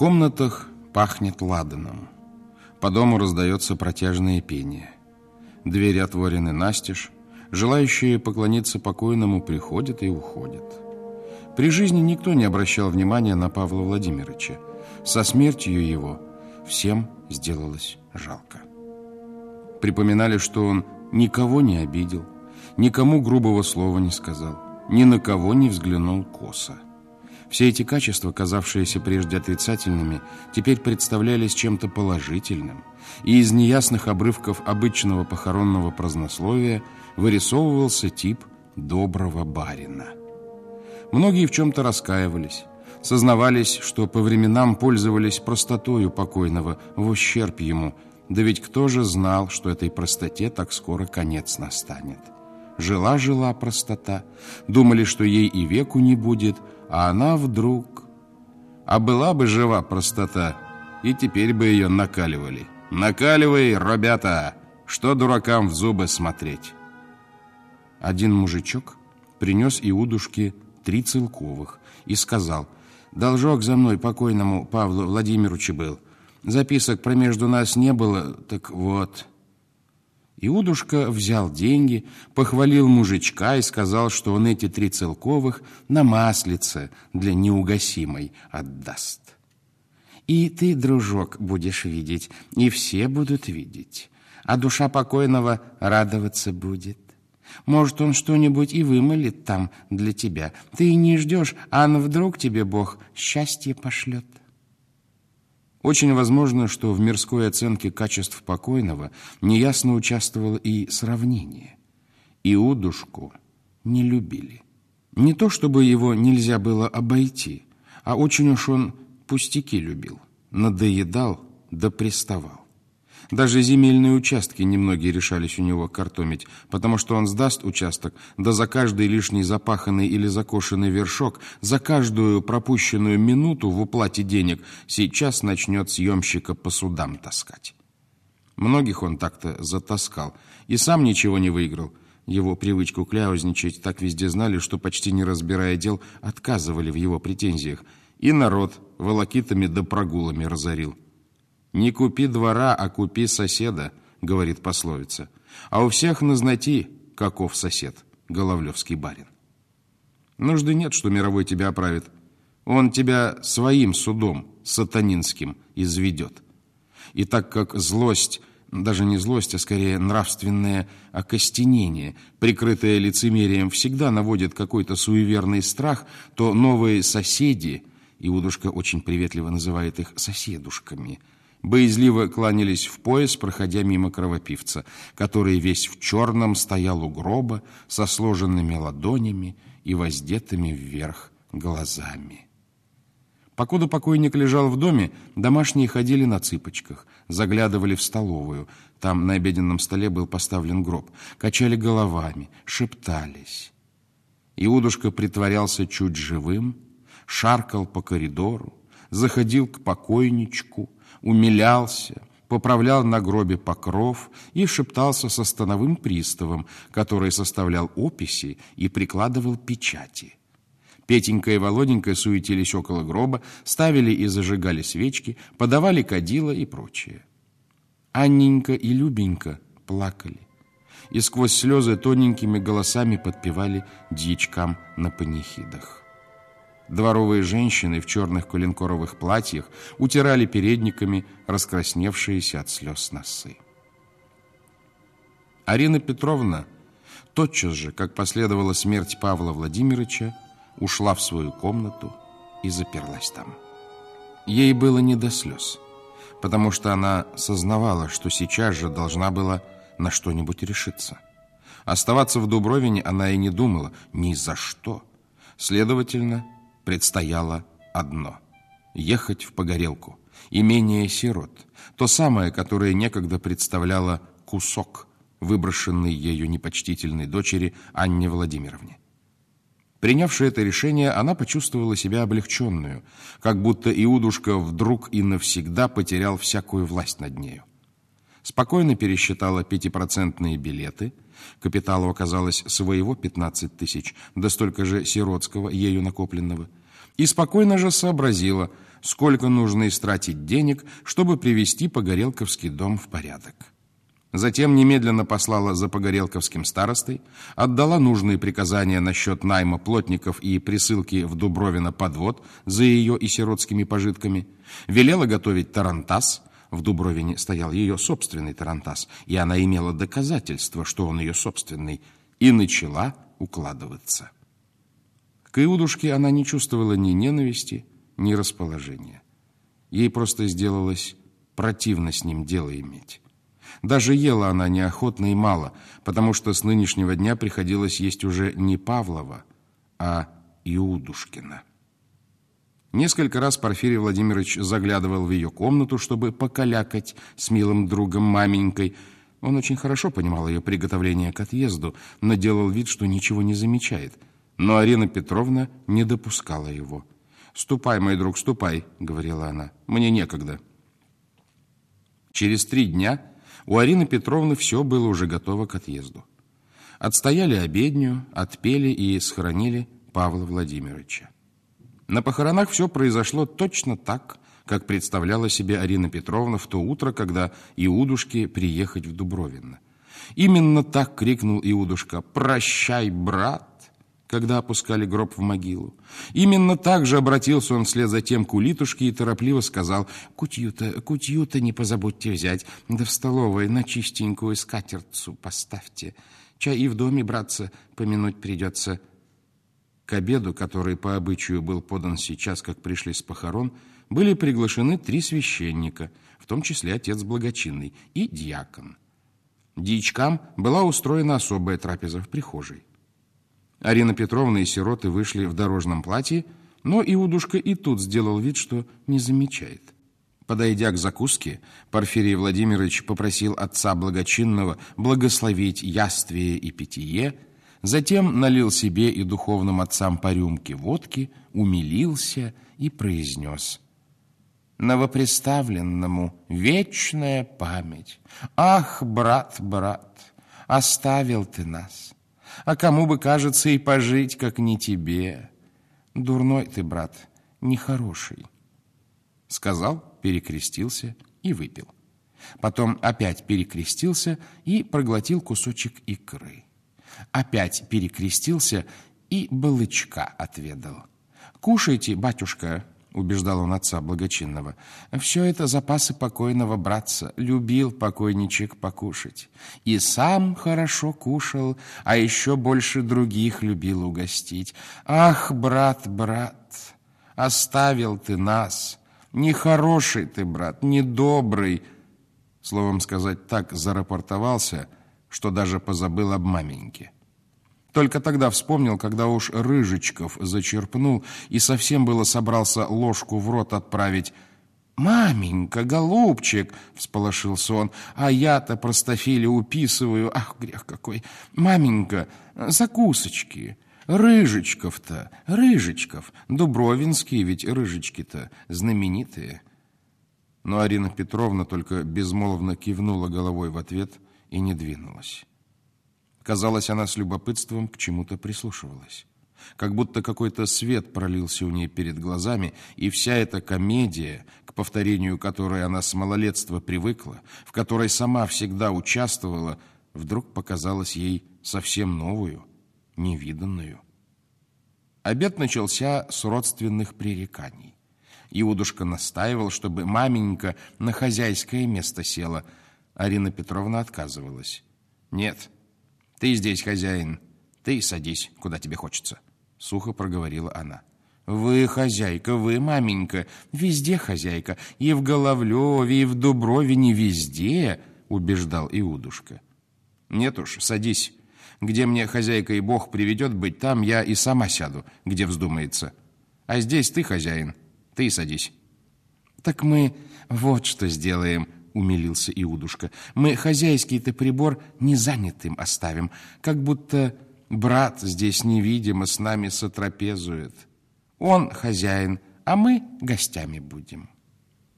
комнатах пахнет ладаном. По дому раздается протяжное пение. Двери отворены настежь. Желающие поклониться покойному приходят и уходят. При жизни никто не обращал внимания на Павла Владимировича. Со смертью его всем сделалось жалко. Припоминали, что он никого не обидел, никому грубого слова не сказал, ни на кого не взглянул косо. Все эти качества, казавшиеся прежде отрицательными, теперь представлялись чем-то положительным, и из неясных обрывков обычного похоронного празднословия вырисовывался тип доброго барина. Многие в чем-то раскаивались, сознавались, что по временам пользовались простотою покойного в ущерб ему, да ведь кто же знал, что этой простоте так скоро конец настанет? Жила-жила простота, думали, что ей и веку не будет, а она вдруг... А была бы жива простота, и теперь бы ее накаливали. Накаливай, ребята, что дуракам в зубы смотреть? Один мужичок принес Иудушке три целковых и сказал, «Должок за мной покойному Павлу Владимировичу был. Записок про между нас не было, так вот». Иудушка взял деньги, похвалил мужичка и сказал, что он эти три целковых на маслице для неугасимой отдаст. И ты, дружок, будешь видеть, и все будут видеть, а душа покойного радоваться будет. Может, он что-нибудь и вымолит там для тебя. Ты не ждешь, а вдруг тебе Бог счастье пошлет. Очень возможно, что в мирской оценке качеств покойного неясно участвовало и сравнение. Иудушку не любили. Не то, чтобы его нельзя было обойти, а очень уж он пустяки любил, надоедал да приставал. Даже земельные участки немногие решались у него картомить, потому что он сдаст участок, да за каждый лишний запаханный или закошенный вершок, за каждую пропущенную минуту в уплате денег сейчас начнет съемщика по судам таскать. Многих он так-то затаскал и сам ничего не выиграл. Его привычку кляузничать так везде знали, что почти не разбирая дел, отказывали в его претензиях. И народ волокитами да прогулами разорил. «Не купи двора, а купи соседа», — говорит пословица. «А у всех назнати, каков сосед, Головлевский барин». Нужды нет, что мировой тебя оправит. Он тебя своим судом, сатанинским, изведет. И так как злость, даже не злость, а скорее нравственное окостенение, прикрытое лицемерием, всегда наводит какой-то суеверный страх, то новые соседи, Иудушка очень приветливо называет их соседушками – боязливо кланялись в пояс, проходя мимо кровопивца, который весь в черном стоял у гроба со сложенными ладонями и воздетыми вверх глазами. Покуда покойник лежал в доме, домашние ходили на цыпочках, заглядывали в столовую. Там на обеденном столе был поставлен гроб. Качали головами, шептались. Иудушка притворялся чуть живым, шаркал по коридору, заходил к покойничку, умилялся, поправлял на гробе покров и шептался со становым приставом, который составлял описи и прикладывал печати. Петенька и Володенька суетились около гроба, ставили и зажигали свечки, подавали кадила и прочее. Анненька и Любенька плакали и сквозь слезы тоненькими голосами подпевали дьячкам на панихидах. Дворовые женщины в черных коленкоровых платьях утирали передниками раскрасневшиеся от слез носы. Арина Петровна тотчас же, как последовала смерть Павла Владимировича, ушла в свою комнату и заперлась там. Ей было не до слез, потому что она сознавала, что сейчас же должна была на что-нибудь решиться. Оставаться в Дубровине она и не думала ни за что. Следовательно, предстояло одно – ехать в Погорелку, имение сирот, то самое, которое некогда представляло кусок, выброшенный ею непочтительной дочери Анне Владимировне. Принявши это решение, она почувствовала себя облегченную, как будто Иудушка вдруг и навсегда потерял всякую власть над нею. Спокойно пересчитала пятипроцентные билеты, капиталу оказалось своего 15 тысяч, да столько же сиротского, ею накопленного – и спокойно же сообразила, сколько нужно истратить денег, чтобы привести Погорелковский дом в порядок. Затем немедленно послала за Погорелковским старостой, отдала нужные приказания насчет найма плотников и присылки в Дубровино подвод за ее и сиротскими пожитками, велела готовить тарантас, в Дубровине стоял ее собственный тарантас, и она имела доказательство, что он ее собственный, и начала укладываться. К Иудушке она не чувствовала ни ненависти, ни расположения. Ей просто сделалось противно с ним дело иметь. Даже ела она неохотно и мало, потому что с нынешнего дня приходилось есть уже не Павлова, а Иудушкина. Несколько раз Порфирий Владимирович заглядывал в ее комнату, чтобы покалякать с милым другом маменькой. Он очень хорошо понимал ее приготовление к отъезду, но делал вид, что ничего не замечает. Но Арина Петровна не допускала его. «Ступай, мой друг, ступай», — говорила она, — «мне некогда». Через три дня у Арины Петровны все было уже готово к отъезду. Отстояли обедню, отпели и схоронили Павла Владимировича. На похоронах все произошло точно так, как представляла себе Арина Петровна в то утро, когда Иудушке приехать в Дубровино. Именно так крикнул Иудушка «Прощай, брат!» Когда опускали гроб в могилу. Именно так же обратился он вслед за тем к улитушке и торопливо сказал «Кутью-то, кутью-то не позабудьте взять, да в столовой на чистенькую скатертцу поставьте. Чай и в доме, братца, помянуть придется». К обеду, который по обычаю был подан сейчас, как пришли с похорон, были приглашены три священника, в том числе отец благочинный и диакон. Дьячкам была устроена особая трапеза в прихожей. Арина Петровна и сироты вышли в дорожном платье, но Иудушка и тут сделал вид, что не замечает. Подойдя к закуске, Порфирий Владимирович попросил отца благочинного благословить яствие и питье, затем налил себе и духовным отцам по рюмке водки, умилился и произнес «Новопреставленному вечная память! Ах, брат, брат, оставил ты нас!» А кому бы, кажется, и пожить, как не тебе. Дурной ты, брат, нехороший. Сказал, перекрестился и выпил. Потом опять перекрестился и проглотил кусочек икры. Опять перекрестился и балычка отведал. «Кушайте, батюшка», — убеждал он отца благочинного. «Все это запасы покойного братца. Любил покойничек покушать. И сам хорошо кушал, а еще больше других любил угостить. Ах, брат, брат, оставил ты нас. Нехороший ты, брат, недобрый». Словом сказать, так зарапортовался, что даже позабыл об маменьке. Только тогда вспомнил, когда уж Рыжичков зачерпнул и совсем было собрался ложку в рот отправить. «Маменька, голубчик!» — всполошился он. «А я-то простофили уписываю. Ах, грех какой! Маменька, закусочки!» Рыжичков-то, Рыжичков, Дубровинские ведь Рыжички-то знаменитые. Но Арина Петровна только безмолвно кивнула головой в ответ и не двинулась. Казалось, она с любопытством к чему-то прислушивалась. Как будто какой-то свет пролился у нее перед глазами, и вся эта комедия, к повторению которой она с малолетства привыкла, в которой сама всегда участвовала, вдруг показалась ей совсем новую, невиданную. Обед начался с родственных пререканий. Иудушка настаивал, чтобы маменька на хозяйское место села. Арина Петровна отказывалась. «Нет, «Ты здесь хозяин. Ты садись, куда тебе хочется», — сухо проговорила она. «Вы хозяйка, вы маменька, везде хозяйка, и в Головлеве, и в Дубровине, везде», — убеждал Иудушка. «Нет уж, садись. Где мне хозяйка и Бог приведет быть, там я и сама сяду, где вздумается. А здесь ты хозяин, ты садись». «Так мы вот что сделаем», — умилился Иудушка. «Мы хозяйский-то прибор не занятым оставим, как будто брат здесь невидимо с нами сотрапезует. Он хозяин, а мы гостями будем».